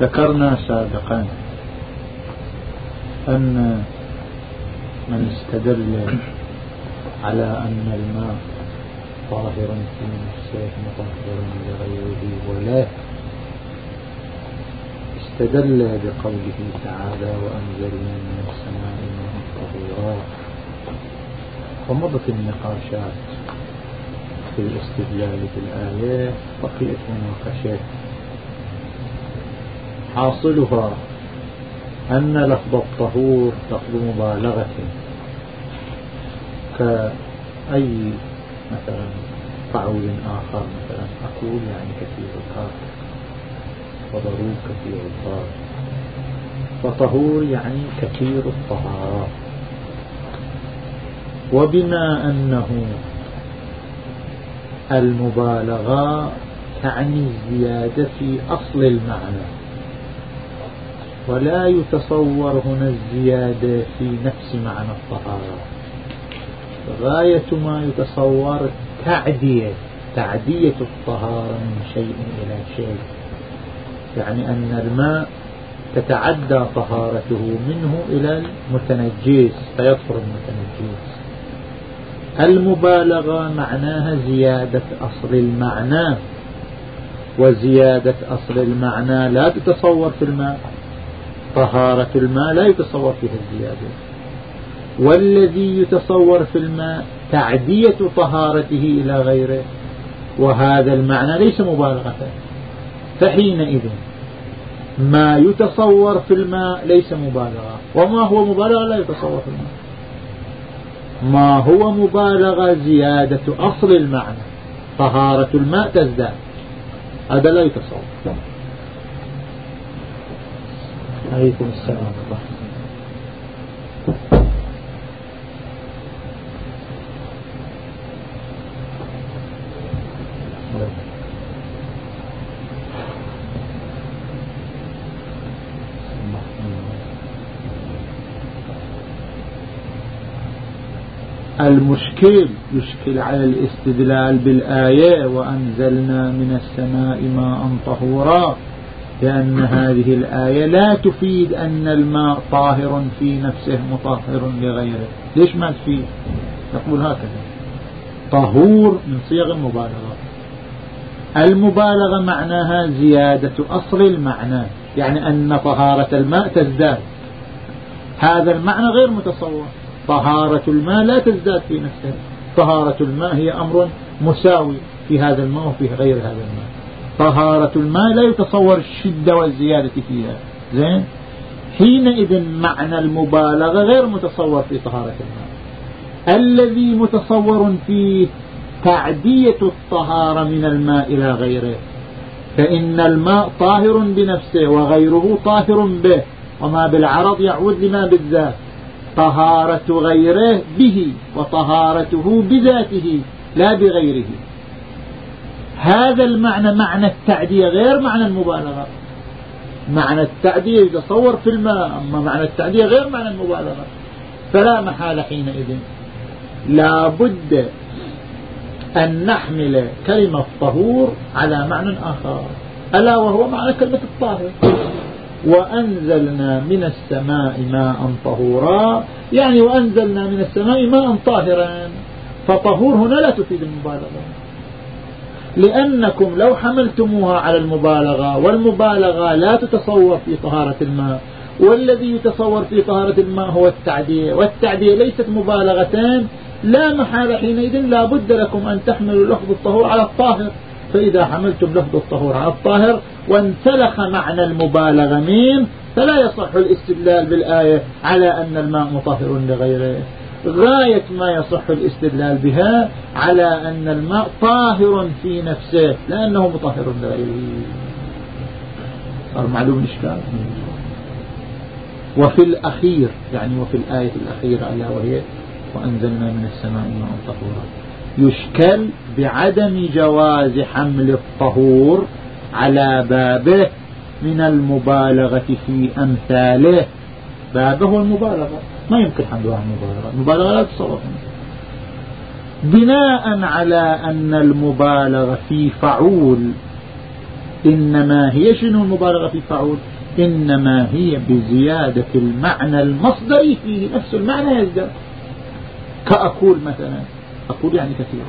ذكرنا سابقا أن من استدل على أن الماء طاهر في نفسه مطهر لغيره ولا استدل بقوله تعالى وأنزلنا من السماء ماء طهورا. ومضت النقاشات في الاستدلال بالآية بقيت مناقشات حاصلها أن لفظ الطهور لفظ مبالغة. كأي مثلا فعول آخر مثلا أقول يعني كثير الكافر وضروب كثير الضار فطهور يعني كثير الطهارة. وبما أنه المبالغة تعني الزيادة في أصل المعنى. ولا يتصور هنا الزيادة في نفس معنى الطهارة. غاية ما يتصور تعدية تعدية الطهارة من شيء إلى شيء. يعني أن الماء تتعدى طهارته منه إلى المتنجس فيطهر المتنجس. المبالغة معناها زيادة أصل المعنى. وزيادة أصل المعنى لا تتصور في الماء. طهارة الماء لا يتصور فيها الزيادة. والذي يتصور في الماء تعدية طهارته إلى غيره وهذا المعنى ليس مبالغة. فحينئذ ما يتصور في الماء ليس مبالغة. وما هو مبالغة؟ لا يتصور في الماء. ما هو مبالغة؟ زيادة أصل المعنى. طهارة الماء تزداد. هذا لا يتصور. عليكم السلام ورحمة المشكل يشكل على الاستدلال بالآية وأنزلنا من السماء ماء طهورا. لأن هذه الآية لا تفيد أن الماء طاهر في نفسه مطهر لغيره. ليش ما تفيد؟ تقول هكذا. طهور من صيغ المبالغة. المبالغة معناها زيادة أصل المعنى يعني أن طهارة الماء تزداد. هذا المعنى غير متصور. طهارة الماء لا تزداد في نفسها طهارة الماء هي أمر مساوي في هذا الماء وفي غير هذا الماء. طهارة الماء لا يتصور الشدة والزيادة فيها. زين؟ حينئذ معنى المبالغة غير متصور في طهارة الماء. الذي متصور فيه تعدية الطهارة من الماء إلى غيره. فإن الماء طاهر بنفسه وغيره طاهر به. وما بالعرض يعود لما بالذات. طهارة غيره به وطهارته بذاته لا بغيره. هذا المعنى معنى التعدية غير معنى المبالغة. معنى التعدية يتصور في الماء أما معنى التعدية غير معنى المبالغة. فلا محال حينئذ. لا بد أن نحمل كلمة طهور على معنى آخر. ألا وهو معنى كلمة الطاهر. وأنزلنا من السماء ماء طهورا يعني وأنزلنا من السماء ماء طاهرا. فطهور هنا لا تفيد المبالغة. لأنكم لو حملتموها على المبالغة والمبالغة لا تتصور في طهارة الماء. والذي يتصور في طهارة الماء هو التعدية والتعدية ليست مبالغتان. لا محال حينئذ لا بد لكم أن تحملوا لفظ الطهور على الطاهر. فإذا حملتم لفظ الطهور على الطاهر وانسلخ معنى المبالغة منه فلا يصح الاستدلال بالآية على أن الماء مطهر لغيره. غاية ما يصح الاستدلال بها على أن الماء طاهر في نفسه لأنه مطهر لغيره صار معلوم الإشكال وفي الأخير يعني وفي الآية الأخيرة ألا وهي وأنزلنا من السماء ماء طهورا. يشكل بعدم جواز حمل الطهور على بابه من المبالغة في أمثاله. بابه المبالغة. ما يمكن حملها المبالغة المبالغة لا تصرف بناء على أن المبالغة في فعول إنما هي شنو المبالغة في فعول؟ إنما هي بزيادة المعنى المصدري فيه نفس المعنى يزداد كأقول مثلا أقول يعني كثير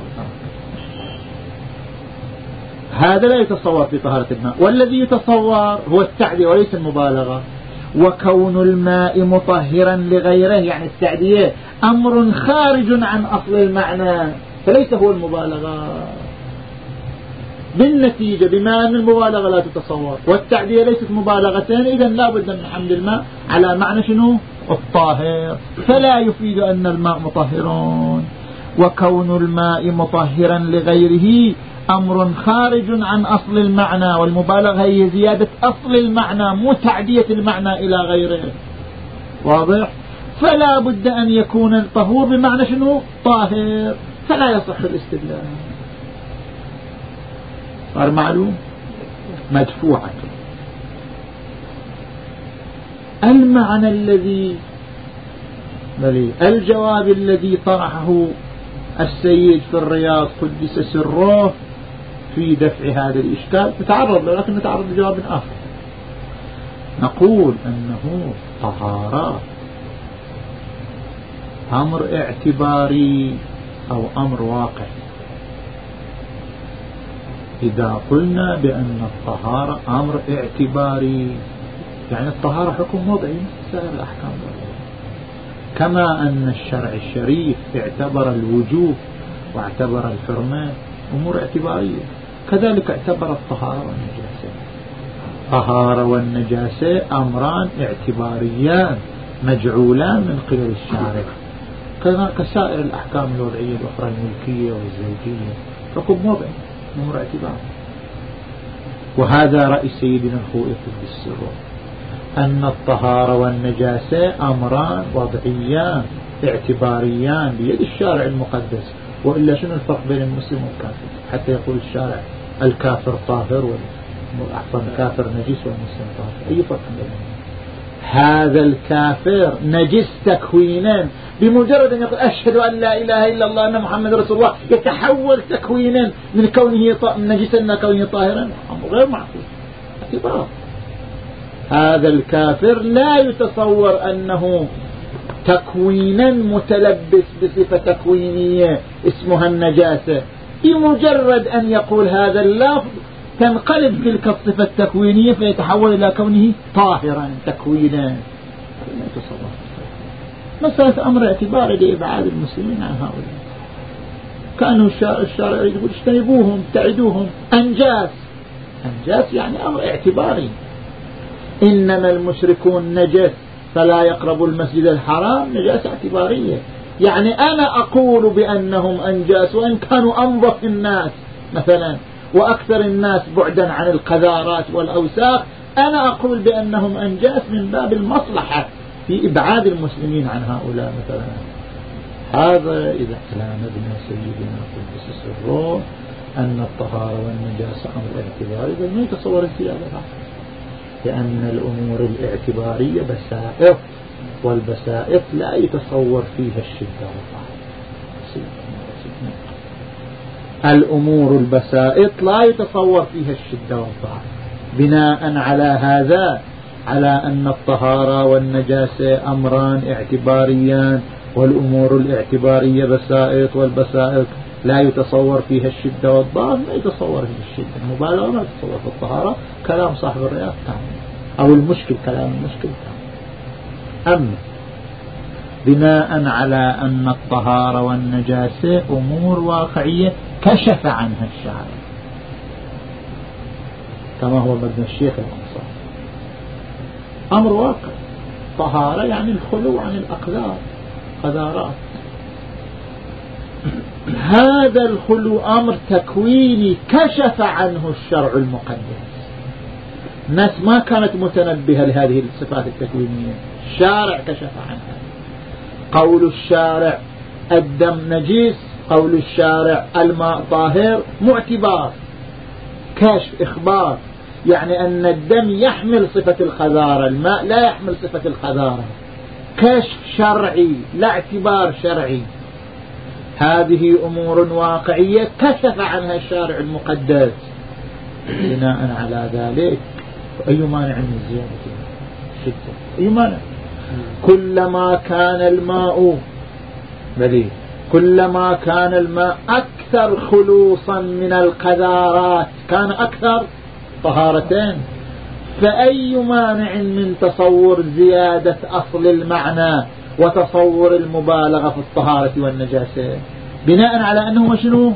هذا لا يتصور في طهارة الماء. والذي يتصور هو التعدية وليس المبالغة. وكون الماء مطهرا لغيره يعني التعدية أمر خارج عن أصل المعنى فليس هو المبالغة. بالنتيجة بما أن المبالغة لا تتصور والتعدية ليست مبالغتين إذا لا بد من حمل الماء على معنى شنو؟ الطاهر. فلا يفيد أن الماء مطهرون. وكون الماء مطهرا لغيره أمر خارج عن أصل المعنى والمبالغة هي زيادة أصل المعنى مو تعدية المعنى إلى غيره. واضح؟ فلا بد أن يكون الطهور بمعنى شنو؟ طاهر. فلا يصح الاستدلال. صار معلوم؟ مدفوعة. المعنى الذي الجواب الذي طرحه السيد في الرياض قدس سره في دفع هذا الإشكال نتعرض له لكن نتعرض لجواب آخر. نقول أنه طهارة أمر اعتباري أو أمر واقعي إذا قلنا بأن الطهارة أمر اعتباري يعني الطهارة حكم وضعي سائر الأحكام. كما أن الشرع الشريف اعتبر الوجوب واعتبر الحرمان أمور اعتبارية. كذلك اعتبر الطهارة والنجاسة. طهارة والنجاسة أمران اعتباريان مجعولان من قبل الشارع. كسائر الأحكام الوضعية الأخرى الملكية والزوجية. حكم وضعي أمور اعتبار. وهذا رأي سيدنا الخوئي في السر. أن الطهارة والنجاسة أمران وضعيان اعتباريان بيد الشارع المقدس. وإلا شنو الفرق بين المسلم والكافر؟ حتى يقول الشارع الكافر طاهر والأحسن كافر نجس والمسلم طاهر. أي فرق بينهم؟ هذا الكافر نجس تكوينا. بمجرد أن يقول أشهد أن لا إله إلا الله أن محمد رسول الله يتحول تكوينا من كونه نجسا إلى كونه طاهرا. أمر غير معقول. اعتبار. هذا الكافر لا يتصور أنه تكوينا متلبس بصفة تكوينية اسمها النجاسة. بمجرد أن يقول هذا اللفظ تنقلب تلك الصفة التكوينية فيتحول إلى كونه طاهرا تكوينا. مسألة أمر اعتباري لإبعاد المسلمين عن هؤلاء. كانوا الشارع يقول اجتنبوهم ابتعدوهم. أنجاس أنجاس يعني أمر اعتباري. إنما المشركون نجس فلا يقربوا المسجد الحرام نجاسة اعتبارية. يعني أنا أقول بأنهم أنجاس وإن كانوا أنظف الناس مثلا وأكثر الناس بعدا عن القذارات والأوساخ أنا أقول بأنهم أنجاس من باب المصلحة في إبعاد المسلمين عن هؤلاء مثلا. هذا إذا ابن سيدنا قدس سره أن الطهارة والنجاسة أمر اعتباري بل ما يتصور الزيادة؟ لأن الأمور الاعتبارية بسائط والبسائط لا يتصور فيها الشدة والضعف الأمور البسائط لا يتصور فيها الشدة والضعف بناء على هذا على أن الطهارة والنجاسة أمران اعتباريان والأمور الاعتبارية بسائط والبسائط لا يتصور فيها الشدة والضعف ما يتصور فيها الشدة. المبالغة ما يتصور في الطهارة. كلام صاحب الرياض تام أو المشكل كلام المشكل تام أما بناء على أن الطهارة والنجاسة أمور واقعية كشف عنها الشارع. كما هو مبنى الشيخ الأنصار. أمر واقع. طهارة يعني الخلو عن الأقدار قذارات هذا الخلو أمر تكويني كشف عنه الشرع المقدس الناس ما كانت متنبهة لهذه الصفات التكوينية. الشارع كشف عنها. قول الشارع الدم نجيس قول الشارع الماء طاهر معتبار كشف إخبار. يعني أن الدم يحمل صفة الخذارة الماء لا يحمل صفة الخذارة. كشف شرعي لا اعتبار شرعي. هذه أمور واقعية كشف عنها الشارع المقدس. بناء على ذلك أي مانع من زيادة شدة أي مانع؟ كلما كان الماء بلي كلما كان الماء أكثر خلوصا من القذارات كان أكثر طهارتين. فأي مانع من تصور زيادة أصل المعنى وتصور المبالغة في الطهارة والنجاسة؟ بناء على أنه شنو؟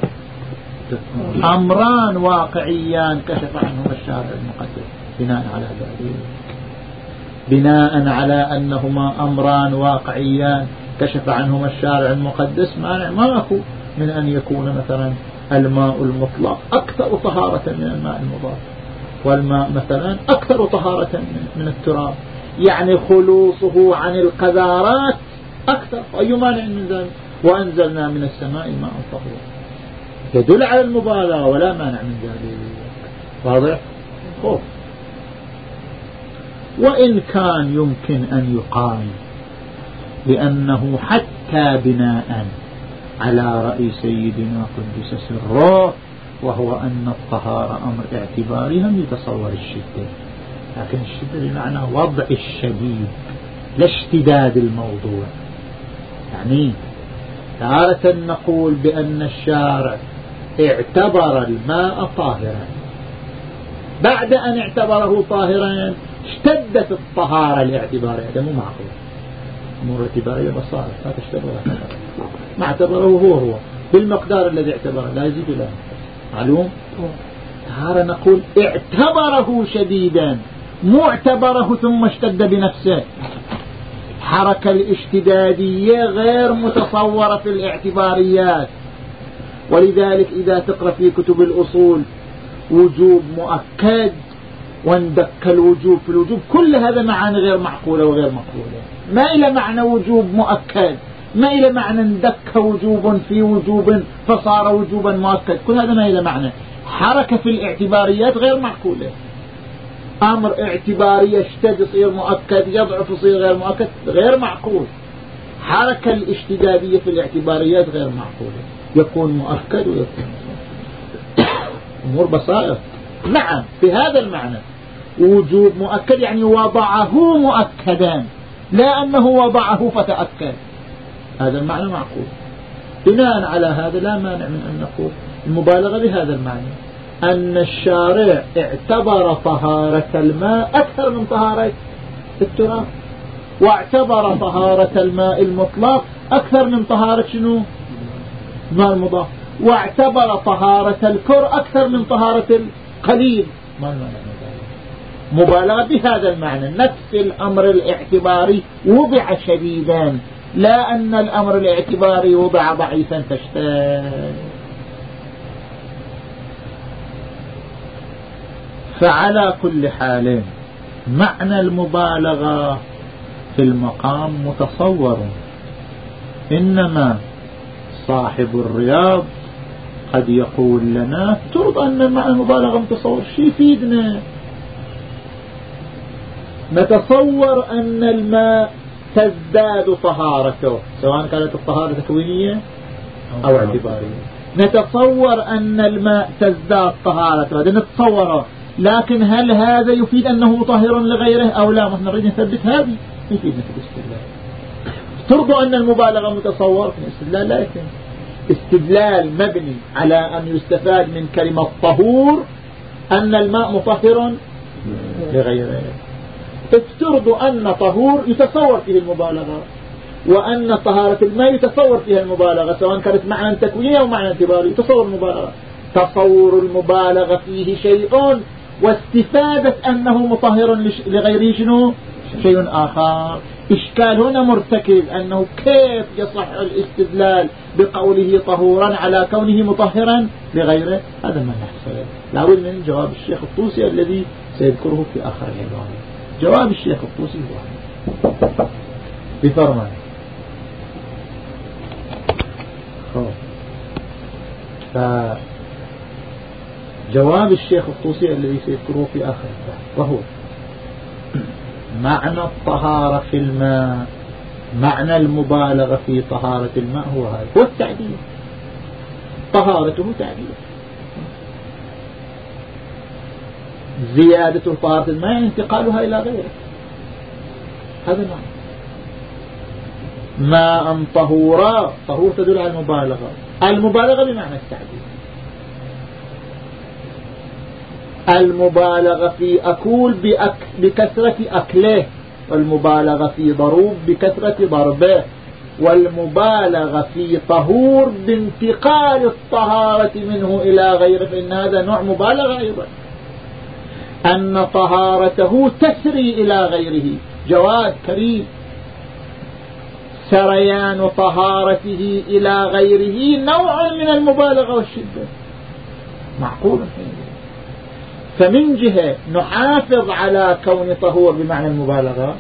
أمران واقعيان كشف عنهما الشارع المقدس. بناء على ذلك بناء على أنهما أمران واقعيان. كشف عنهما الشارع المقدس. مانع ما أكو من أن يكون مثلا الماء المطلق. أكثر طهارة من الماء المضاف والماء مثلا أكثر طهارة من التراب. يعني خلوصه عن القذارات أكثر. أي مانع من ذلك؟ وأنزلنا من السماء ماء طهور. يدل على المبالغة ولا مانع من ذلك. واضح؟ خوف. وإن كان يمكن أن يقال لأنه حتى بناء على رأي سيدنا قدس سره وهو أن الطهارة أمر اعتباري هم يتصور الشدة. لكن الشدة بمعنى وضع الشديد لا اشتداد الموضوع. يعني تارة نقول بأن الشارع اعتبر الماء طاهرا. بعد أن اعتبره طاهرا اشتدت الطهارة الاعتبارية هذا مو معقول. أمور اعتبارية بصارة لا تشتبه. ما اعتبره هو هو. بالمقدار الذي اعتبره لا يزيد له معلوم؟ طهارة نقول اعتبره شديدا مو اعتبره ثم اشتد بنفسه. الحركة الاشتدادية غير متصورة في الاعتباريات. ولذلك إذا تقرأ في كتب الأصول وجوب مؤكد واندك الوجوب في الوجوب كل هذا معاني غير معقولة وغير مقبولة. ما إلى معنى وجوب مؤكد ما إلى معنى اندك وجوب في وجوب فصار وجوبا مؤكد كل هذا ما إلى معنى. حركة في الاعتباريات غير معقولة. أمر اعتباري يشتد يصير مؤكد يضعف يصير غير مؤكد غير معقول. حركة الاشتدادية في الاعتباريات غير معقولة. يكون مؤكد ويكون أمور بصائر. نعم في هذا المعنى. وجوب مؤكد يعني وضعه مؤكدا. لا أنه وضعه فتأكد. هذا المعنى معقول. بناء على هذا لا مانع من أن نقول المبالغة بهذا المعنى. أن الشارع اعتبر طهارة الماء أكثر من طهارة التراب. واعتبر طهارة الماء المطلق أكثر من طهارة شنو؟ الماء المضاف. واعتبر طهارة الكر أكثر من طهارة القليل. ما المعنى؟ مبالغة بهذا المعنى. نفس الأمر الاعتباري وضع شديدا. لا أن الأمر الاعتباري وضع ضعيفا فاشتاد فعلى كل حال معنى المبالغة في المقام متصور. إنما صاحب الرياض قد يقول لنا ترضى أن معنى المبالغة متصور. شي يفيدنا؟ نتصور أن الماء تزداد طهارته سواء كانت الطهارة تكوينية أو اعتبارية. نتصور أن الماء تزداد طهارته هذا نتصوره. لكن هل هذا يفيد أنه مطهر لغيره أو لا؟ نحن نريد نثبت هذه. يفيدنا في الاستدلال. ترضوا أن المبالغة متصور في الاستدلال؟ لا يمكن استدلال مبني على أن يستفاد من كلمة طهور أن الماء مطهر لغيره. تفترض أن طهور يتصور فيه المبالغة وأن طهارة الماء يتصور فيها المبالغة سواء كانت معنى تكوينية أو معنى اعتباري يتصور المبالغة. تصور المبالغة فيه شيء واستفادة أنه مطهر لغيره شنو؟ شيء آخر. إشكال هنا مرتكب أنه كيف يصح الاستدلال بقوله طهورا على كونه مطهرا لغيره؟ هذا ما نحصل. لابد من جواب الشيخ الطوسي الذي سيذكره في آخر العبارة جواب الشيخ الطوسي هو. بفرمان. فجواب الشيخ الطوسي الذي سيذكره في آخر وهو معنى الطهارة في الماء معنى المبالغة في طهارة الماء هو هذا. هو التعديل طهارته تعديل زيادة طهارة الماء انتقالها إلى غيره. هذا معنى ماء طهورا طهور تدل على المبالغة. المبالغة بمعنى التعديل. المبالغة في أكول بكثرة أكله والمبالغة في ضروب بكثرة ضربه والمبالغة في طهور بانتقال الطهارة منه إلى غيره. فإن هذا نوع مبالغة أيضا. أن طهارته تسري إلى غيره. جواد كريم. سريان طهارته إلى غيره نوع من المبالغة والشدة. معقول؟ فمن جهة نحافظ على كون طهور بمعنى المبالغة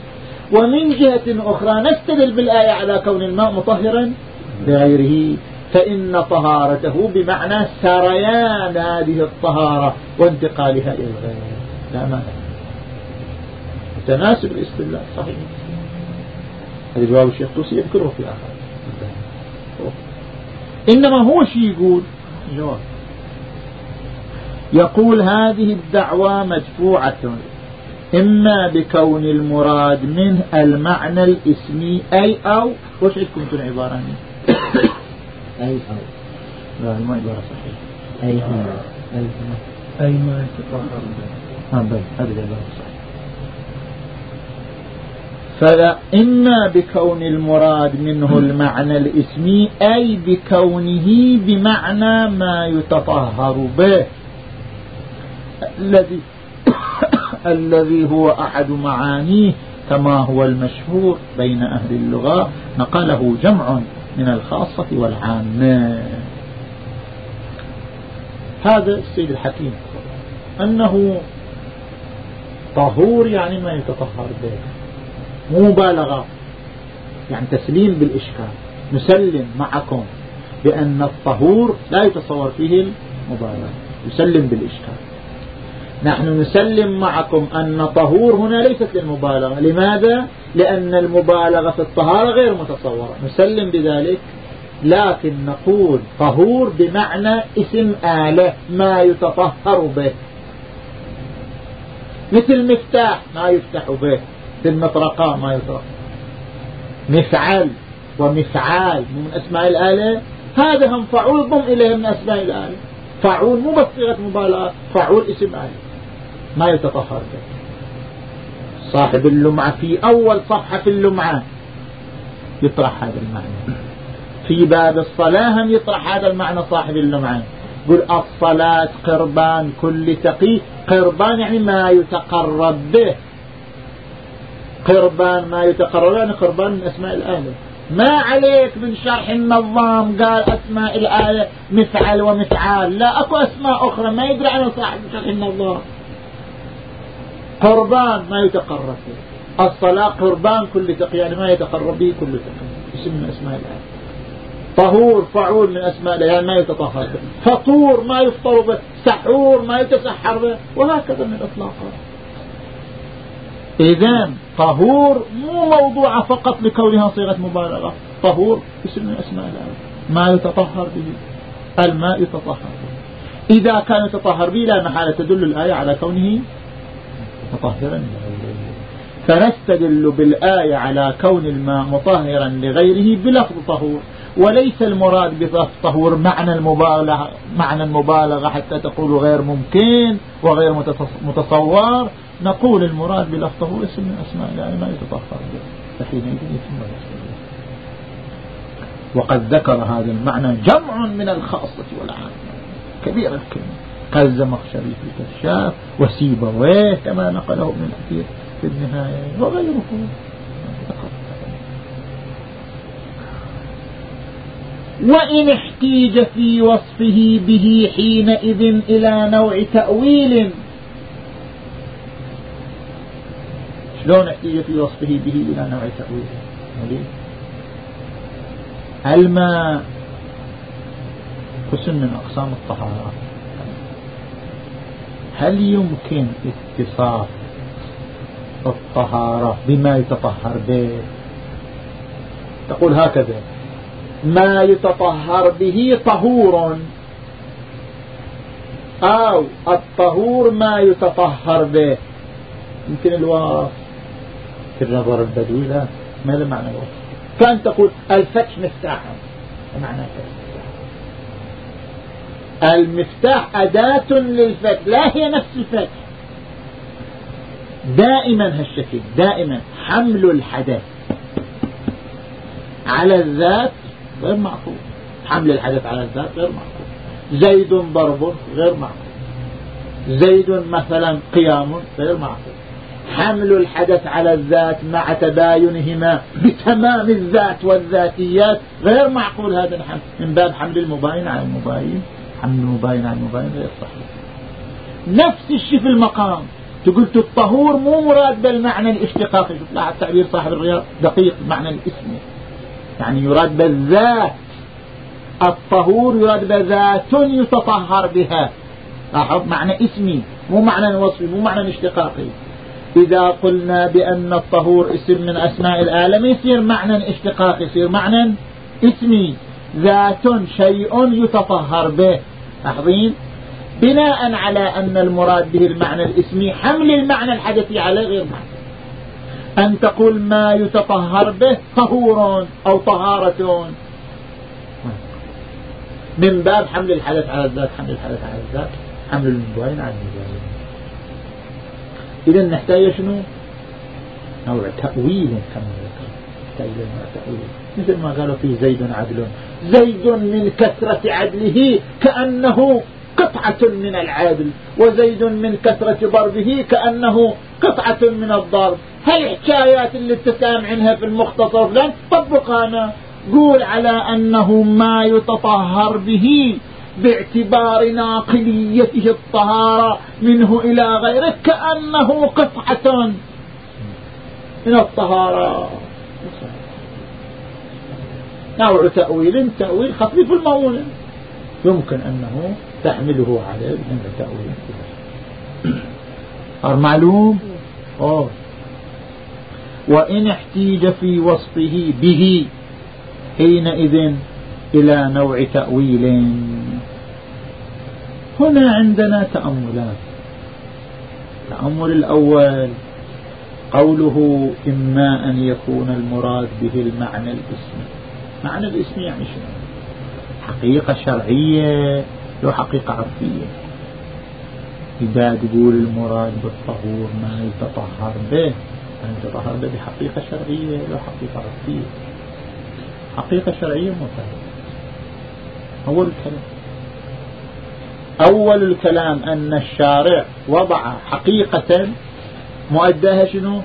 ومن جهة أخرى نستدل بالآية على كون الماء مطهرا لغيره فإن طهارته بمعنى سريان هذه الطهارة وانتقالها إلى الغير لا مانع تناسب الاستدلال صحيح. هذا جواب الشيخ توسي يذكره في آخر إنما هو شيء يقول؟ جواب. يقول هذه الدعوة مدفوعة إما بكون المراد منه المعنى الإسمي أي أو وش عندكم في العبارة أي أو. لا ما عبارة صحيحة. أي أي أي ما يتطهر. ها بل هذه العبارة صحيحة فلا إما بكون المراد منه المعنى الاسمي أي بكونه بمعنى ما يتطهر به. الذي الذي هو أحد معانيه كما هو المشهور بين أهل اللغة نقله جمع من الخاصة والعامة. هذا السيد الحكيم. أنه طهور يعني ما يتطهر به. مو مبالغة. يعني تسليم بالإشكال. نسلم معكم بأن الطهور لا يتصور فيه المبالغة. يسلم بالإشكال. نحن نسلم معكم أن طهور هنا ليست للمبالغة. لماذا؟ لأن المبالغة في الطهارة غير متصورة. نسلم بذلك. لكن نقول طهور بمعنى اسم آلة ما يتطهر به. مثل مفتاح ما يفتح به مثل مطرقة ما يطرق. مفعل ومفعال من أسماء الآلة. هذا هم فعول ضم إليه من أسماء الآلة. فعول مو بس صيغة مبالغة فعول اسم آلة. ما يتطهر به. صاحب اللمعة في أول صفحة في اللمعة يطرح هذا المعنى. في باب الصلاة هم يطرح هذا المعنى صاحب اللمعة. يقول الصلاة قربان كل تقي قربان يعني ما يتقرب به. قربان ما يتقرب يعني قربان من أسماء الآية. ما عليك من شرح النظام قال أسماء الآية مفعل ومفعال. لا أكو أسماء أخرى ما يدري عنها صاحب شرح النظام قربان ما يتقرب به. الصلاة قربان كل تقي يعني ما يتقرب به كل تقي اسم من أسماء الآية. طهور فعول من أسماء الله يعني ما يتطهر. به فطور ما يفطر به. سحور ما يتسحر به. وهكذا من الإطلاقات إذا طهور مو موضوعة فقط لكونها صيغة مبالغة. طهور اسم من أسماء الله ما يتطهر به. الماء يتطهر به. إذا كان يتطهر به لا محالة. تدل الآية على كونه مطهرا. فنستدل بالآية على كون الماء مطهرا لغيره بلفظ طهور. وليس المراد بلفظ طهور معنى المبالغة معنى المبالغة حتى تقول غير ممكن وغير متصور. نقول المراد بلفظ طهور اسم من أسماء الله ما يتطهر به. فحينئذ يتم وقد ذكر هذا المعنى جمع من الخاصة والعامة. كبير الكلمة. كالزمخشري في الكشاف وسيبويه كما نقله ابن الأثير في النهاية وغيره. وإن احتيج في وصفه به حينئذ إلى نوع تأويل. شلون احتيج في وصفه به إلى نوع تأويل؟ الماء قسم من أقسام الطهارات هل يمكن اتصاف الطهارة بما يتطهر به؟ تقول هكذا. ما يتطهر به طهور. أو الطهور ما يتطهر به. يمكن الواصف في النظر البدوي لا ما له معنى الوصف كان تقول الفتح مفتاحا معنى المفتاح أداة للفتح. لا هي نفس الفتح. دائما هالشكل دائما. حمل الحدث. على الذات غير معقول. حمل الحدث على الذات غير معقول. زيد ضرب غير معقول. زيد مثلا قيام غير معقول. حمل الحدث على الذات مع تباينهما بتمام الذات والذاتيات غير معقول هذا الحمل. من باب حمل المباين على المباين. حمل المباين على المباين غير صحيح. نفس الشيء في المقام. تقول الطهور مو مراد بالمعنى الاشتقاقي. شوف لاحظ تعبير صاحب الرياض دقيق المعنى الاسمي يعني يراد بالذات الطهور يراد بذات يتطهر بها. لاحظ معنى اسمي مو معنى وصفي مو معنى اشتقاقي. إذا قلنا بأن الطهور اسم من أسماء الآلة يصير معنى اشتقاقي يصير معنى اسمي. ذات شيء يتطهر به. لاحظين؟ بناء على أن المراد به المعنى الاسمي حمل المعنى الحدثي عليه غير معنى. أن تقول ما يتطهر به طهور أو طهارة. من باب حمل الحدث على الذات حمل الحدث على الذات حمل المباين على المباين إذا نحتاج شنو؟ نوع تأويل كما ذكر نوع تأويل. مثل ما قالوا في زيد عدل. زيد من كثرة عدله كأنه قطعة من العدل وزيد من كثرة ضربه كأنه قطعة من الضرب. هالحكايات اللي تسامعنها في المختصر لن طبقها قول على أنه ما يتطهر به باعتبار ناقليته الطهارة منه إلى غيره كأنه قطعة من الطهارة. نوع تأويل تأويل خفيف المول يمكن أنه تحمله عليه من التأويل معلوم أوه. وإن احتيج في وصفه به حينئذ إلى نوع تأويل. هنا عندنا تأملات. التأمل الأول قوله إما أن يكون المراد به المعنى الاسمي. معنى الاسم يعني شنو؟ حقيقة شرعية لو حقيقة عرفية. إذا تقول المراد بالطهور ما يتطهر به. يتطهر به بحقيقة شرعية لو حقيقة عرفية حقيقة شرعية مفهمة أول الكلام أول الكلام أن الشارع وضع حقيقة مؤداها شنو؟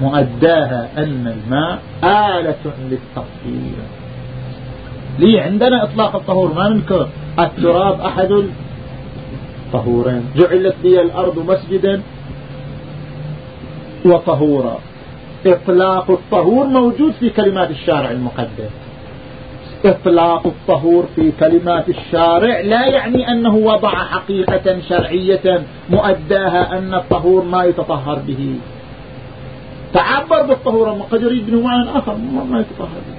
مؤداها أن الماء آلة للتطهير. ليه عندنا إطلاق الطهور ما ننكر. التراب أحد الطهورين. جعلت لي الأرض مسجدا. وطهورا. إطلاق الطهور موجود في كلمات الشارع المقدس. إطلاق الطهور في كلمات الشارع لا يعني أنه وضع حقيقة شرعية مؤداها أن الطهور ما يتطهر به. تعبر بالطهور قد يريد منه آخر ما يتطهر به.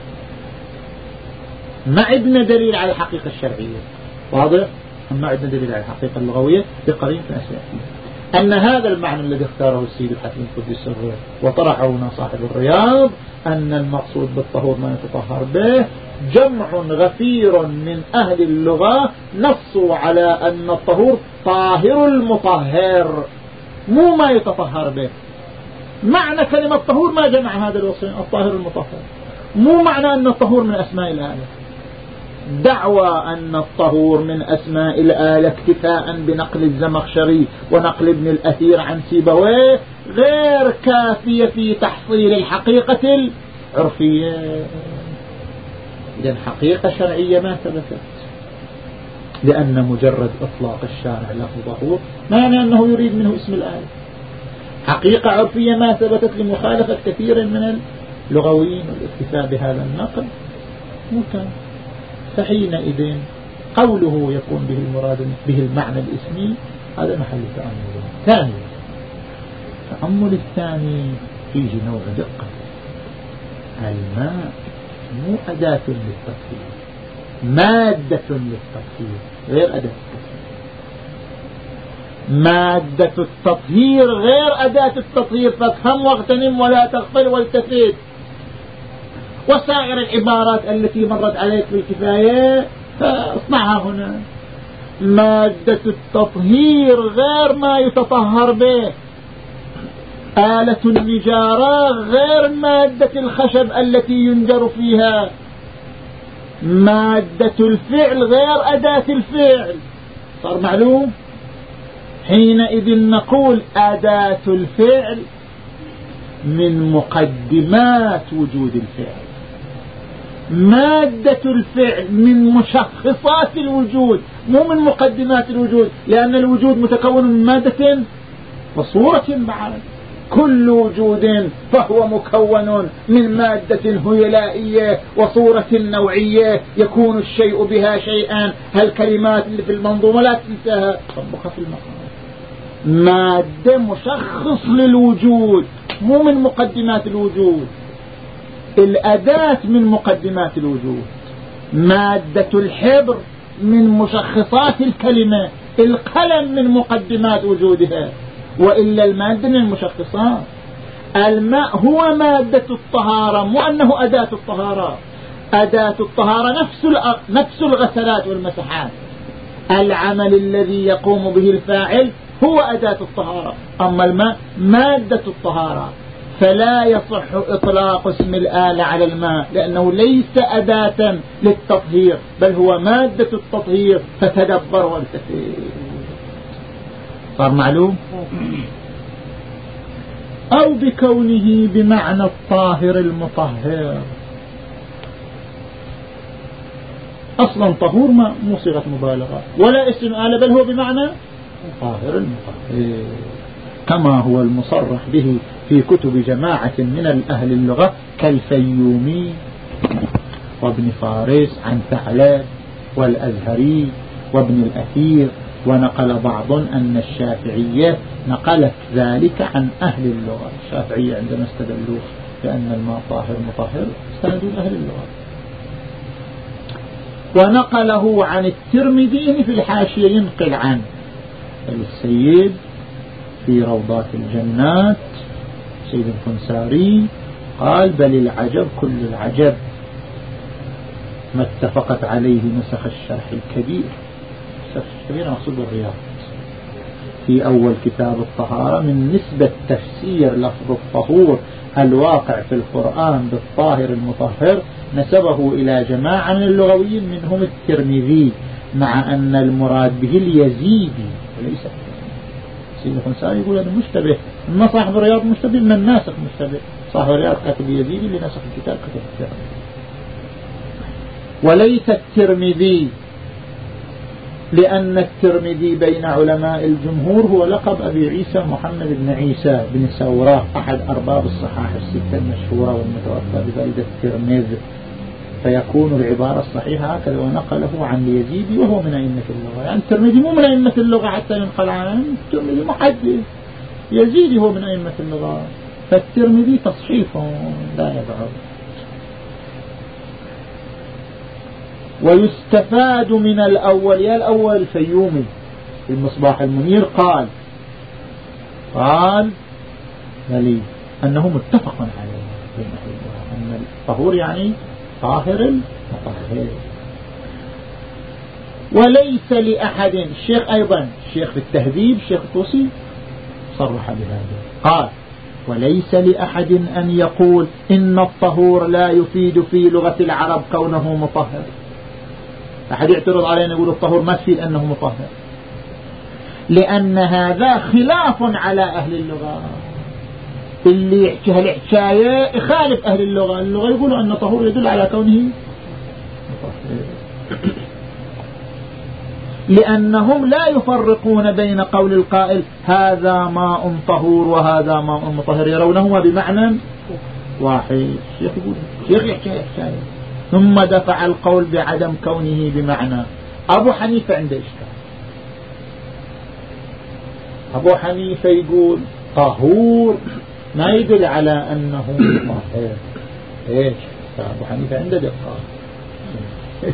ما عندنا دليل على الحقيقة الشرعية. واضح؟ ما عندنا دليل على الحقيقة اللغوية بقرين أساسية أن هذا المعنى الذي اختاره السيد الحكيم القدس الروح وطرحه هنا صاحب الرياض أن المقصود بالطهور ما يتطهر به جمع غفير من أهل اللغة نصوا على أن الطهور طاهر المطهر مو ما يتطهر به. معنى كلمة طهور ما جمع هذا الوصفين الطاهر المطهر. مو معنى أن الطهور من أسماء الآلة دعوى أن الطهور من أسماء الآلة اكتفاء بنقل الزمخشري ونقل ابن الأثير عن سيبويه غير كافية في تحصيل الحقيقة العرفية. إذا حقيقة شرعية ما ثبتت. لأن مجرد إطلاق الشارع له ظهور ما يعني أنه يريد منه اسم الآية حقيقة عرفية ما ثبتت لمخالفة كثير من اللغويين والاكتفاء بهذا النقل. ممكن. فحينئذ قوله يكون به المراد به المعنى الاسمي هذا محل تأمل. ثاني التأمل الثاني فيه نوع دقة. الماء مو أداة للتطهير مادة للتطهير غير أداة التطهير مادة التطهير غير أداة التطهير فافهم واغتنم ولا تغفل والتفت وسائر العبارات التي مرت عليك في الكفاية فاصنعها هنا. مادة التطهير غير ما يتطهر به. آلة النجارة غير مادة الخشب التي ينجر فيها. مادة الفعل غير أداة الفعل. صار معلوم؟ حينئذ نقول أداة الفعل من مقدمات وجود الفعل. مادة الفعل من مشخصات الوجود مو من مقدمات الوجود لأن الوجود متكون من مادة وصورة بعد كل وجود فهو مكون من مادة هيلائية وصورة نوعية يكون الشيء بها شيئا. هالكلمات اللي في المنظومة لا تنساها. طبقها في المقام. مادة مشخص للوجود مو من مقدمات الوجود. الأداة من مقدمات الوجود. مادة الحبر من مشخصات الكلمة. القلم من مقدمات وجودها. وإلا المادة من المشخصات. الماء هو مادة الطهارة مو أنه أداة الطهارة. أداة الطهارة نفس نفس الغسلات والمسحات. العمل الذي يقوم به الفاعل هو أداة الطهارة. أما الماء مادة الطهارة. فلا يصح إطلاق اسم الآلة على الماء لأنه ليس أداة للتطهير بل هو مادة التطهير فتدبر والتفير صار معلوم؟ أو بكونه بمعنى الطاهر المطهر. أصلا طهور ما مو صيغة مبالغة. ولا اسم آلة بل هو بمعنى طاهر المطهر. كما هو المصرح به. في كتب جماعة من الأهل اللغة كالفيومي وابن فارس عن ثعلب والأزهري وابن الأثير ونقل بعض أن الشافعية نقلت ذلك عن أهل اللغة. الشافعية عندما استدلوا بأن الماء طاهر مطهر استندوا أهل اللغة. ونقله عن الترمذي في الحاشية ينقل عن السيد في روضات الجنات سيد الخنساري قال بل العجب كل العجب. ما اتفقت عليه نسخ الشرح الكبير. الشرح الكبير مقصود الرياض في أول كتاب الطهارة من نسبة تفسير لفظ الطهور الواقع في القرآن بالطاهر المطهر نسبه إلى جماعة من اللغويين منهم الترمذي مع أن المراد به اليزيدي وليس سيد الخنساري يقول هذا مشتبه. ما صاحب الرياض مشتبه من الناسخ مشتبه. صاحب الرياض كاتب يزيد اللي نسخ الكتاب كتب الكتاب. وليس الترمذي لأن الترمذي بين علماء الجمهور هو لقب أبي عيسى محمد بن عيسى بن سوراه أحد أرباب الصحاح الستة المشهورة والمتوفى ببلدة الترمذ فيكون العبارة الصحيحة هكذا ونقله عن يزيد وهو من أئمة اللغة. يعني الترمذي مو من أئمة اللغة حتى ينقل عنه الترمذي محدث. يزيد هو من أئمة اللغة. فالترمذي تصحيف لا يبعد. ويستفاد من الأول يا الأول الفيومي في المصباح المنير قال قال ملي أنه متفق عليه. أن الطهور يعني طاهر مطهر وليس لأحد الشيخ أيضا الشيخ في التهذيب الشيخ الطوسي صرح بهذا. قال وليس لأحد أن يقول إن الطهور لا يفيد في لغة العرب كونه مطهر. أحد يعترض علينا يقول الطهور ما تفيد أنه مطهر. لأن هذا خلاف على أهل اللغة. اللي يحكي هالحكاية يخالف أهل اللغة. اللغة يقولوا أن طهور يدل على كونه لأنهم لا يفرقون بين قول القائل هذا ماء طهور وهذا ماء مطهر يرونهما بمعنى واحد. الشيخ يقول الشيخ يحكي حكاية ثم دفع القول بعدم كونه بمعنى. أبو حنيفة عنده إشكال. أبو حنيفة يقول طهور. ما يدل على أنه مطهر. إيش؟ أبو حنيفة عنده دقة.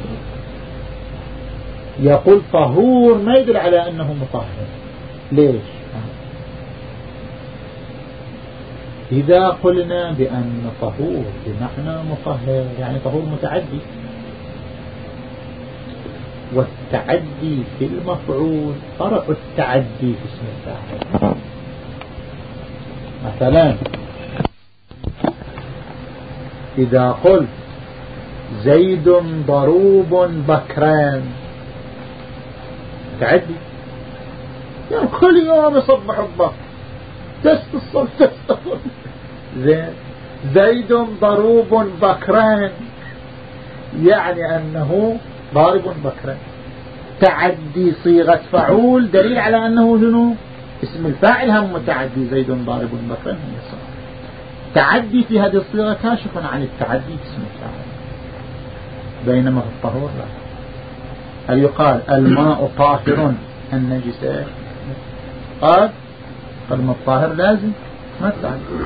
يقول طهور ما يدل على أنه مطهر. ليش؟ إذا قلنا بأن طهور بمعنى مطهر يعني طهور متعدي. والتعدي في المفعول فرع التعدي في اسم الفاعل. مثلا إذا قلت زيد ضروب بكران تعدي. يعني كل يوم يصبح الضغط تست الصف تست زين. زيد ضروب بكران يعني أنه ضارب بكرا تعدي صيغة فعول دليل على أنه جنو اسم الفاعل هم متعدي زيد ضارب يصير تعدي في هذه الصيغة كاشف عن التعدي في اسم الفاعل. بينما في الطهور لا. هل يقال الماء طاهر النجس؟ قال كلمة الطاهر لازم ما تعدي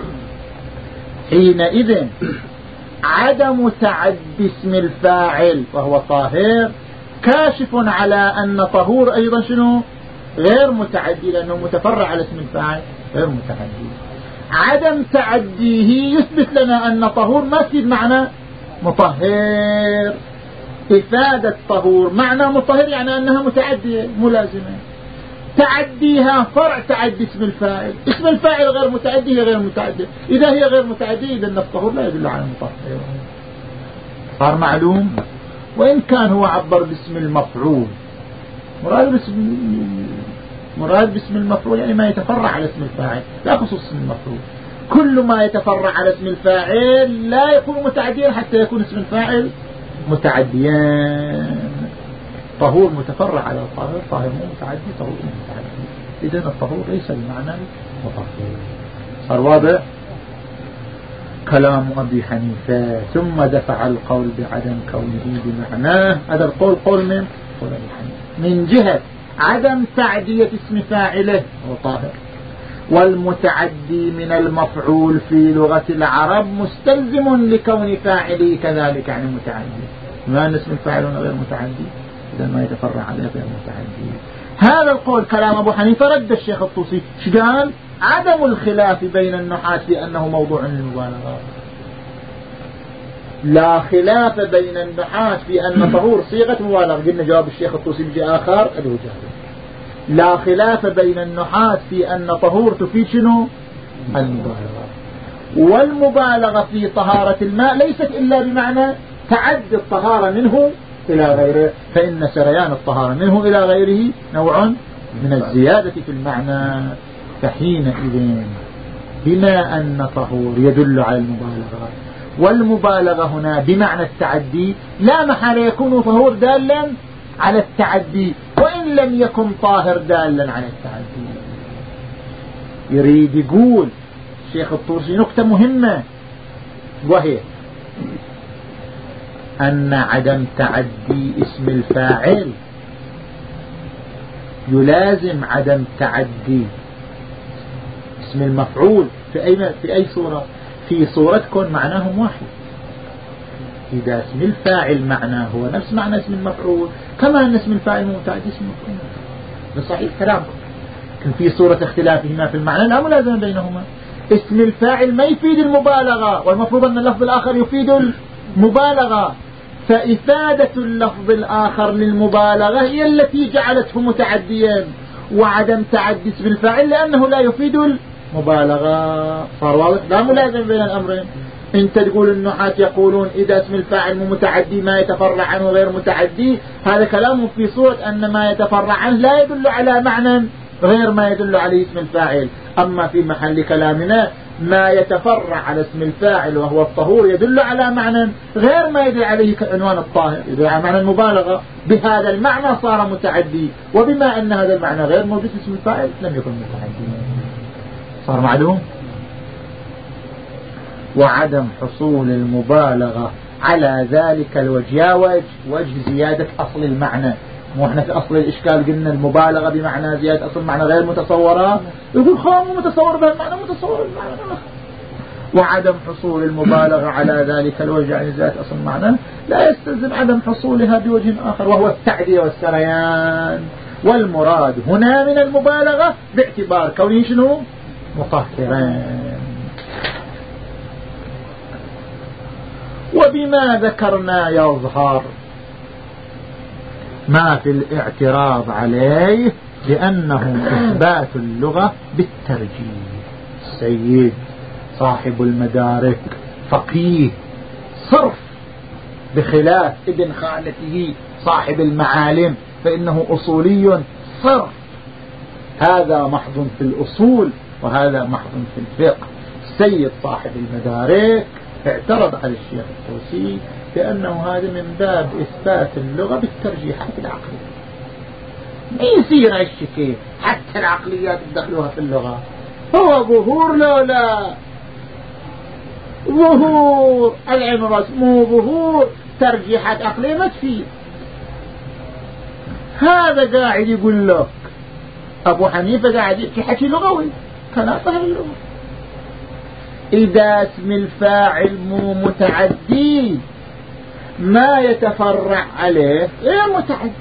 حينئذ عدم تعدي اسم الفاعل وهو طاهر كاشف على أن طهور أيضا شنو؟ غير متعدي لأنه متفرع على اسم الفاعل غير متعدي. عدم تعديه يثبت لنا أن طهور ما تفيد معنى مطهر. إفادة طهور معنى مطهر يعني أنها متعدية ملازمة تعديها فرع تعدي اسم الفاعل. اسم الفاعل غير متعدي هي غير متعدية. إذا هي غير متعدية إذا الطهور لا يدل على المطهر صار معلوم؟ وإن كان هو عبر باسم المفعول. مراد باسم مراد باسم المفعول يعني ما يتفرع على اسم الفاعل لا خصوص اسم المفعول. كل ما يتفرع على اسم الفاعل لا يكون متعديا حتى يكون اسم الفاعل متعديا. طهور متفرع على الطاهر طاهر مو متعدي طهور مو متعدي. إذن الطهور ليس بمعنى مطهر صار واضح كلام أبي حنيفة ثم دفع القول بعدم كونه بمعناه. هذا القول قول من؟ قول أبي حنيفة. من جهة عدم تعدية اسم فاعله هو طاهر. والمتعدي من المفعول في لغة العرب مستلزم لكون فاعله كذلك يعني متعدي ما اسم الفاعل غير متعدي؟ إذا ما يتفرع عليه غير متعدي. هذا القول كلام أبو حنيفة رد الشيخ الطوسي. قال؟ عدم الخلاف بين النحاة في أنه موضوع للمبالغة. لا خلاف بين النحاة في أن طهور صيغة مبالغة. قلنا جواب الشيخ الطوسي بجي آخر أدو لا خلاف بين النحاة في أن طهور تفيد شنو؟ المبالغة. والمبالغة في طهارة الماء ليست إلا بمعنى تعدي الطهارة منه إلى غيره فإن سريان الطهارة منه إلى غيره نوع من الزيادة في المعنى فحينئذ بما أن طهور يدل على المبالغة. والمبالغة هنا بمعنى التعدي لا محال يكون طهور دالا على التعدي وإن لم يكن طاهر دالا على التعدي. يريد يقول الشيخ الطوسي نكتة مهمة وهي أن عدم تعدي اسم الفاعل. يلازم عدم تعدي اسم المفعول في أي, في أي صورة؟ في صورة كون معناهم واحد. إذا اسم الفاعل معناه هو نفس معنى اسم المفعول كما أن اسم الفاعل متعدي اسم المفعول. بصحيح كلامكم لكن في صورة اختلافهما في المعنى لا ملازمة بينهما. اسم الفاعل ما يفيد المبالغة والمفروض أن اللفظ الآخر يفيد المبالغة. فإفادة اللفظ الآخر للمبالغة هي التي جعلته متعديا وعدم تعدي اسم الفاعل لأنه لا يفيد المبالغة صار واضح؟ لا ملازم بين الأمرين. انت تقول النحاة يقولون إذا اسم الفاعل مو متعدي ما يتفرع عنه غير متعدي هذا كلام في صورة أن ما يتفرع عنه لا يدل على معنى غير ما يدل عليه اسم الفاعل. أما في محل كلامنا ما يتفرع على اسم الفاعل وهو الطهور يدل على معنى غير ما يدل عليه عنوان الطاهر يدل على معنى المبالغة. بهذا المعنى صار متعدي وبما أن هذا المعنى غير موجود في اسم الفاعل لم يكن متعدي صار معلوم؟ وعدم حصول المبالغة على ذلك الوجه. يا وجه وجه زيادة أصل المعنى. مو إحنا في أصل الإشكال قلنا المبالغة بمعنى زيادة أصل المعنى غير متصورة؟ يقول خام متصور بهالمعنى متصور المعنى وعدم حصول المبالغة على ذلك الوجه يعني ذات أصل معنى لا يستلزم عدم حصولها بوجه آخر وهو التعدية والسريان. والمراد هنا من المبالغة باعتبار كونه شنو؟ مطهرين وبما ذكرنا يظهر ما في الاعتراض عليه لأنه إثبات اللغة بالترجيح. سيد صاحب المدارك فقيه صرف بخلاف ابن خالته صاحب المعالم فإنه أصولي صرف. هذا محض في الأصول. وهذا محض في الفقه. السيد صاحب المدارك اعترض على الشيخ الطوسي بأنه هذا من باب إثبات اللغة بالترجيحات العقلية ما يصير هالشكل حتى العقليات تدخلوها في اللغة. هو ظهور لا لا؟ ظهور. العلم مو ظهور. ترجيحات عقلية ما تفيد. هذا قاعد يقول لك أبو حنيفة قاعد يحكي حكي لغوي. فهم اللغة إذا اسم الفاعل مو متعدي ما يتفرع عليه غير متعدي.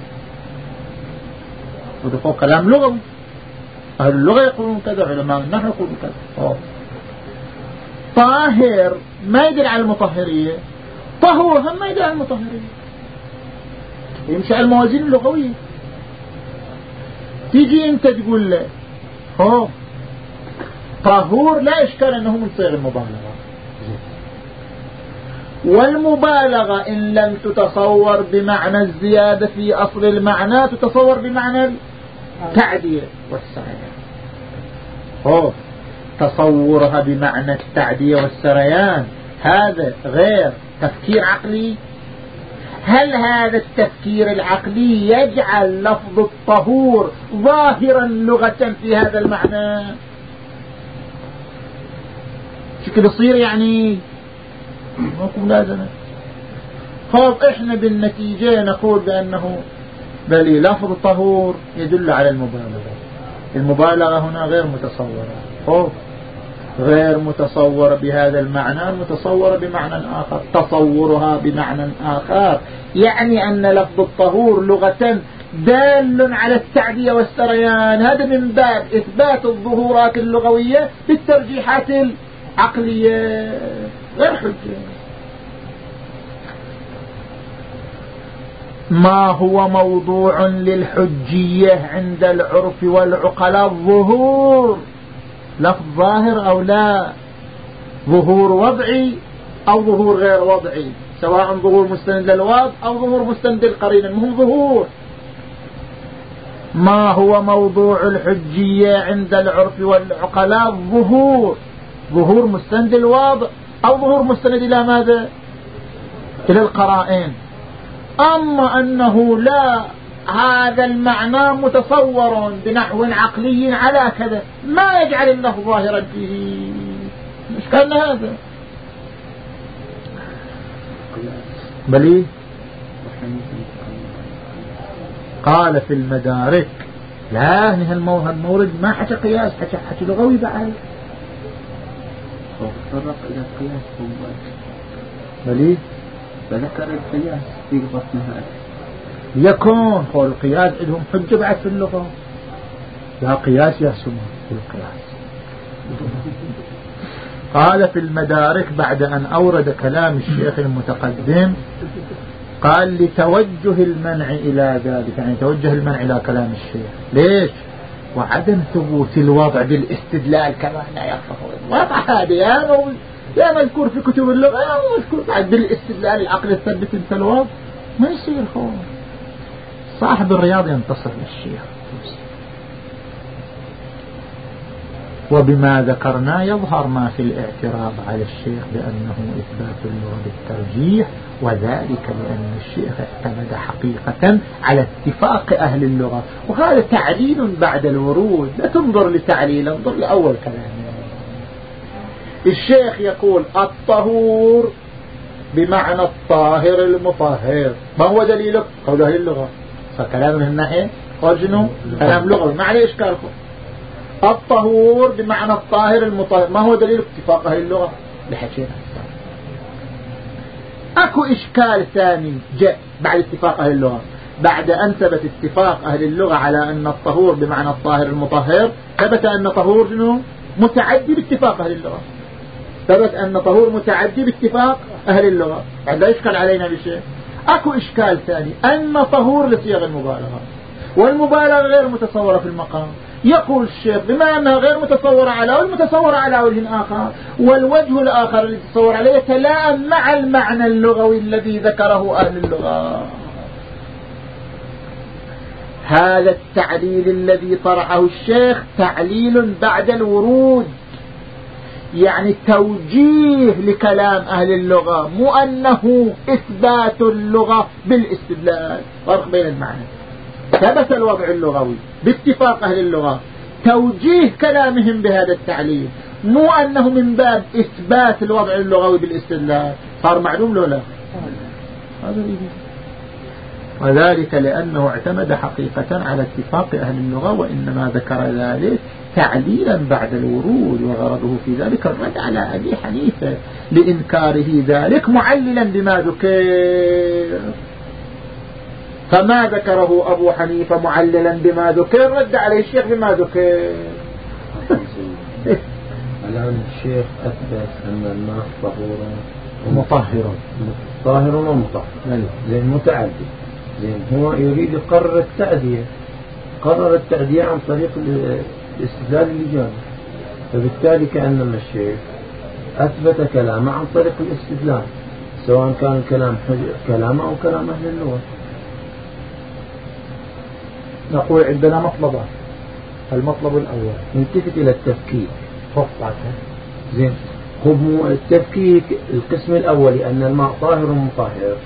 وده كلام لغوي. أهل اللغة يقولون كذا علماء النحو يقولون كذا. أوه. طاهر ما يدل على المطهرية طهور هم ما يدل على المطهرية يمشي على الموازين اللغوية. تيجي أنت تقول له هو طهور لا اشكال إنه من صيغ المبالغة. والمبالغة إن لم تتصور بمعنى الزيادة في أصل المعنى تتصور بمعنى التعدية والسريان أوه. تصورها بمعنى التعدية والسريان. هذا غير تفكير عقلي. هل هذا التفكير العقلي يجعل لفظ الطهور ظاهرا لغة في هذا المعنى؟ شكل يصير يعني؟ ماكو ملازمة خلاص إحنا بالنتيجة نقول بأنه بل لفظ طهور يدل على المبالغة. المبالغة هنا غير متصورة. خوف غير متصورة بهذا المعنى متصورة بمعنى آخر. تصورها بمعنى آخر. يعني أن لفظ الطهور لغة دال على التعدية والسريان. هذا من باب إثبات الظهورات اللغوية بالترجيحات العقلية غير حجة ما هو موضوع للحجية عند العرف والعقلاء؟ الظهور. لفظ ظاهر أو لا؟ ظهور وضعي أو ظهور غير وضعي؟ سواء ظهور مستند للوضع أو ظهور مستند للقرين. المهم ظهور. ما هو موضوع الحجية عند العرف والعقلاء؟ ظهور ظهور مستند الواضع أو ظهور مستند إلى ماذا؟ إلى القرائن. أما أنه لا هذا المعنى متصور بنحو عقلي على كذا. ما يجعل الله ظاهرا فيه مش كان هذا؟ بلي؟ قال في المدارك لا هني المورد ما حكى قياس حكى حكى لغوي بعد. فرق إلى القياس فذكر القياس في بطن هذا يكون هو القياس عندهم حجة بعد في اللغة. يا قياس يا في القياس. قال في المدارك بعد أن أورد كلام الشيخ المتقدم قال لتوجه المنع إلى ذلك يعني توجه المنع إلى كلام الشيخ. ليش؟ وعدم ثبوت الوضع بالاستدلال كما يفهم الوضع هذا يا يا مذكور في كتب اللغة يا مذكور. بعد بالاستدلال العقل الثبت انت الوضع ما يصير خوف صاحب الرياض ينتصر للشيخ. وبما ذكرنا يظهر ما في الاعتراض على الشيخ بأنه إثبات اللغة بالترجيح وذلك لأن الشيخ اعتمد حقيقة على اتفاق أهل اللغة. وهذا تعليل بعد الورود. لا تنظر لتعليل انظر لأول كلام. الشيخ يقول الطهور بمعنى الطاهر المطهر. ما هو دليلك؟ قول أهل اللغة. فكلام من الناحية؟ قال كلام لغوي ما عليه إشكالكم الطهور بمعنى الطاهر المطهر. ما هو دليل اتفاق هذه اللغة؟ لحكينا أكو إشكال ثاني جاء بعد اتفاق أهل اللغة. بعد أن ثبت اتفاق أهل اللغة على أن الطهور بمعنى الطاهر المطهر ثبت أن طهور شنو؟ متعدي باتفاق أهل اللغة. ثبت أن طهور متعدي باتفاق أهل اللغة. لا يشكل علينا بشيء. أكو إشكال ثاني أن طهور لصيغ المبالغة. والمبالغة غير متصورة في المقام. يقول الشيخ بما أنها غير متصورة على والمتصورة على وجه آخر والوجه الآخر اللي تصور عليه يتلائم مع المعنى اللغوي الذي ذكره أهل اللغة. هذا التعليل الذي طرحه الشيخ تعليل بعد الورود. يعني توجيه لكلام أهل اللغة مو أنه إثبات اللغة بالاستدلال. فرق بين المعنى. ثبت الوضع اللغوي باتفاق أهل اللغة. توجيه كلامهم بهذا التعليل مو أنه من باب إثبات الوضع اللغوي بالاستدلال. صار معلوم له لا؟ هذا وذلك لأنه اعتمد حقيقة على اتفاق أهل اللغة وإنما ذكر ذلك تعليلا بعد الورود وغرضه في ذلك. الرد على أبي حنيفة لإنكاره ذلك معللا بما ذكر. فما ذكره أبو حنيفة معللا بما ذكر رد عليه الشيخ بما ذكر. الآن الشيخ أثبت أن الماء طهور مطهر طاهر ومطهر نعم. زين متعدي. زين هو يريد يقرر التعدية قرر التعدية عن طريق الاستدلال الإيجابي فبالتالي كأنما الشيخ أثبت كلامه عن طريق الاستدلال سواء كان الكلام كلامه أو كلام أهل اللغة. نقول عندنا مطلبان المطلب الأول نلتفت إلى التفكيك فقط. زين. هو التفكيك القسم الأول أن الماء طاهر مطهر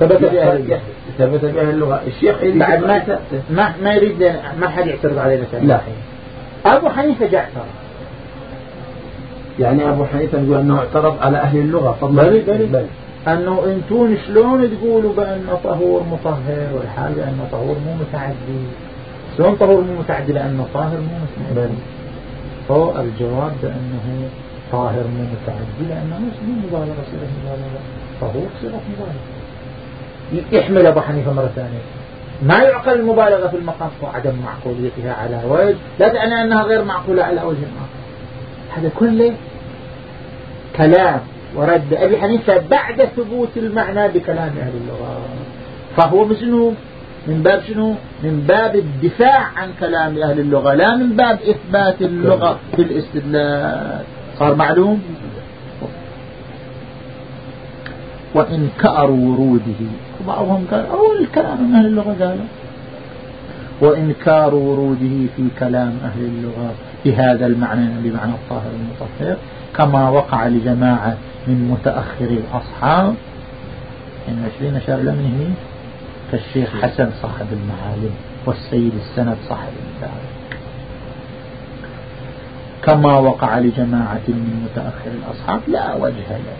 ثبت بأهل ثبت بأهل اللغة. الشيخ بعد ما ما ما يريد ما حد يعترض علينا لا. أبو حنيفة جاء اعترض يعني أبو حنيفة يقول أنه اعترض على أهل اللغة فضلا. بل بل بل. أنه أنتون شلون تقولوا بأن طهور مطهر والحاجة أن طهور مو متعدي؟ شلون طهور مو متعدي؟ لأنه طاهر مو متعدي. هو الجواب بأنه طاهر مو متعدي لأنه مو مبالغة صيغة مبالغة طهور صيغة مبالغة يحمل أبو حنيفة مرة ثانية. ما يعقل المبالغة في المقام وعدم معقوليتها على وجه. لا تعني أنها غير معقولة على وجه آخر هذا كله كلام. ورد أبي حنيفة بعد ثبوت المعنى بكلام أهل اللغة. فهو شنو؟ من باب شنو؟ من باب الدفاع عن كلام أهل اللغة لا من باب إثبات اللغة في الاستدلال. صار معلوم؟ وإنكار وروده. بعضهم قال أو الكلام من أهل اللغة قالوا وإنكار وروده في كلام أهل اللغة بهذا المعنى بمعنى الطاهر المطهر. كما وقع لجماعة من متأخر الأصحاب. يعني عشرين شهر لمنه كالشيخ حسن صاحب المعالم والسيد السند صاحب المدارك كما وقع لجماعة من متأخر الأصحاب لا وجه له.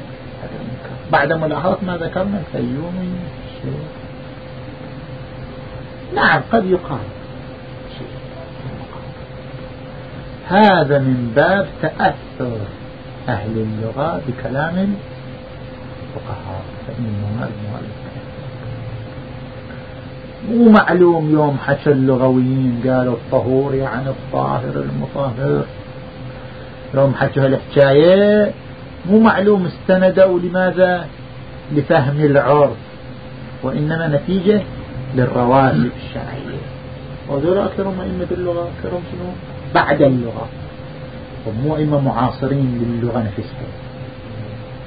بعد ملاحظة ما ذكرنا الفيومي نعم قد يقال. هذا من باب تأثر. أهل اللغة بكلام الفقهاء فإنما المؤلف مو معلوم يوم حكى اللغويين قالوا الطهور يعني الطاهر المطهر. يوم حكوا الحكاية مو معلوم استندوا لماذا؟ لفهم العرف. وإنما نتيجة للرواسب الشرعية. وذول أكثرهم أئمة اللغة أكثرهم شنو؟ بعد اللغة. ومو أئمة معاصرين للغة نفسها.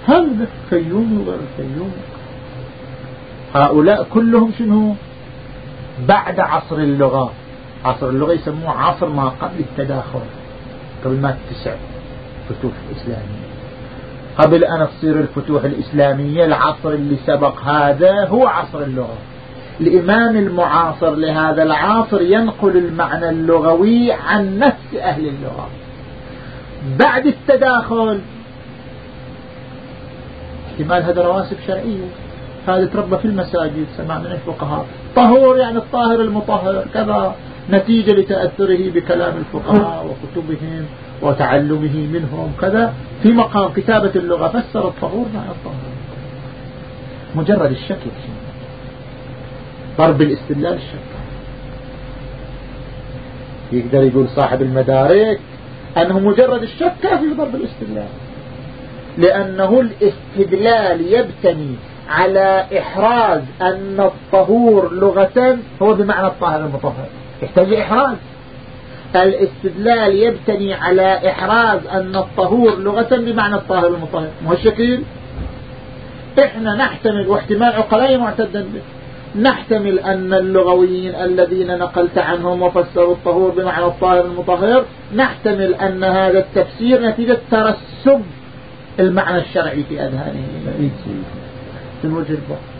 هذا الفيوم وغير الفيوم هؤلاء كلهم شنو؟ بعد عصر اللغة. عصر اللغة يسموه عصر ما قبل التداخل قبل ما تتسع فتوح الإسلامية. قبل أن تصير الفتوح الإسلامية العصر اللي سبق هذا هو عصر اللغة. الإمام المعاصر لهذا العصر ينقل المعنى اللغوي عن نفس أهل اللغة. بعد التداخل. احتمال هذا رواسب شرعية هذا تربى في المساجد سمع من الفقهاء. طهور يعني الطاهر المطهر كذا. نتيجة لتأثره بكلام الفقهاء وكتبهم وتعلمه منهم كذا. في مقام كتابة اللغة فسر الطهور مع الطهور مجرد الشك يكفي ضرب الاستدلال الشك يقدر يقول صاحب المدارك أنه مجرد الشك كافي ضرب الاستدلال. لأنه الاستدلال يبتني على إحراز أن الطهور لغة هو بمعنى الطاهر المطهر. يحتاج إحراز. الاستدلال يبتني على إحراز أن الطهور لغة بمعنى الطاهر المطهر. مو الشكيل إحنا نحتمل واحتمال عقلائي معتدا به. نحتمل أن اللغويين الذين نقلت عنهم وفسروا الطهور بمعنى الطاهر المطهر نحتمل أن هذا التفسير نتيجة ترسب المعنى الشرعي في أذهانهم. من وجه البحث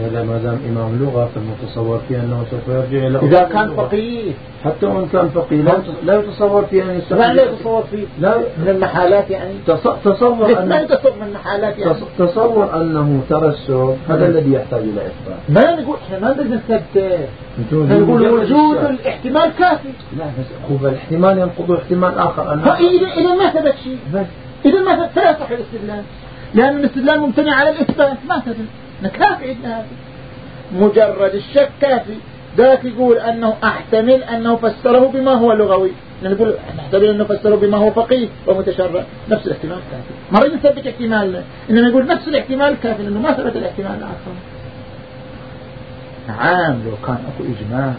هذا ما دام إمام لغة فالمتصور فيه أنه سوف يرجع إلى إذا كان فقيه حتى وإن كان فقيه لا يتصور فيه أن يستخدم لا يتصور فيه لا من المحالات يعني. تصور أنه يتصور من المحالات يعني. تصور أنه ترسب هذا الذي يحتاج إلى إثبات. ما نقول إحنا ما بدنا نثبت. نقول وجود الاحتمال كافي. لا بس هو الاحتمال ينقض احتمال آخر. أنه إذا إذا ما ثبت شيء. إذا ما ثبت فلا يصح الاستدلال. لأن الاستدلال ممتنع على الإثبات ما ثبت. كافي عندنا هذا مجرد الشك كافي ذاك يقول أنه أحتمل أنه فسره بما هو لغوي. نقول نحتمل أنه فسره بما هو فقيه ومتشرع. نفس الاحتمال كافي. ما رأينا نثبت احتمال. إنما يقول نفس الاحتمال كافي لأنه ما ثبت الاحتمال الآخر نعم لو كان أكو إجماع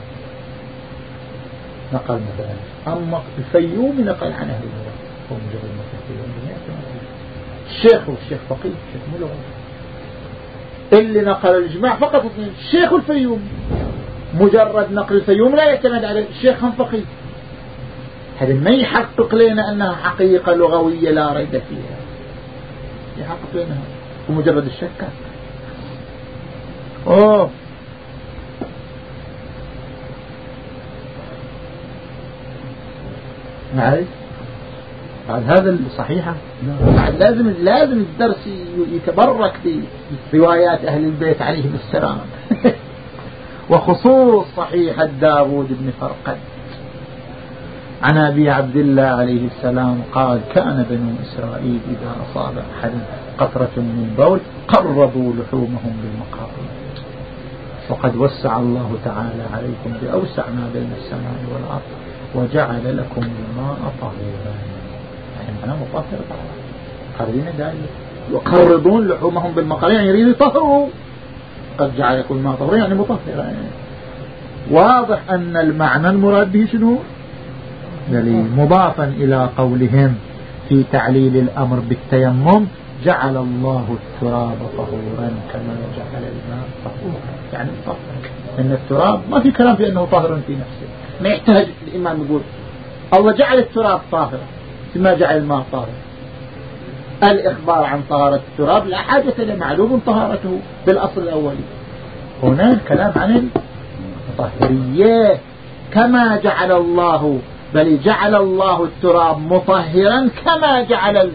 نقل مثلا. أما الفيوم نقل عن أهل اللغة هو مجرد مثلا الشيخ والشيخ فقيه الشيخ مو لغوي اللي نقل الإجماع فقط اثنين الشيخ الفيوم. مجرد نقل الفيوم لا يعتمد عليه الشيخ هم فقيه. هذا ما يحقق لنا أنها حقيقة لغوية لا ريب فيها. يحقق لنا. ومجرد الشك أوه. معي بعد هذا صحيحة بعد لازم لازم الدرس يتبرك بروايات أهل البيت عليهم السلام. وخصوص صحيحة داود بن فرقد. عن أبي عبد الله عليه السلام قال كان بنو إسرائيل إذا أصاب أحد قطرة من بول قربوا لحومهم بالمقابر. وقد وسع الله تعالى عليكم بأوسع ما بين السماء والأرض وجعل لكم الماء طهورا. أنا مطهر قرين ذلك يقرضون لحومهم بالمقال يعني يريد يطهروا. قد جعل يكون ما طهر يعني مطهر يعني واضح أن المعنى المراد به شنو؟ دليل مضافا إلى قولهم في تعليل الأمر بالتيمم جعل الله التراب طهورا كما جعل الماء طهورا. يعني طهر. إن التراب ما في كلام في أنه طاهر في نفسه. ما يحتاج الإمام يقول. الله جعل التراب طاهرا. ما جعل الماء طاهر الإخبار عن طهارة التراب لا حاجة لمعلوم طهارته بالأصل الأولي هنا الكلام عن المطهرية. كما جعل الله بل جعل الله التراب مطهرا كما جعل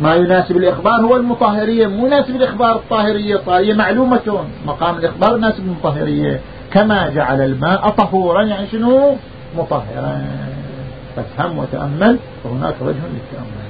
ما يناسب الإخبار هو المطهرية مو يناسب الإخبار الطاهرية. طاهرية معلومة مقام الإخبار يناسب المطهرية. كما جعل الماء طهورا يعني شنو؟ مطهرا. فافهم وتأمل وهناك وجه للتأمل.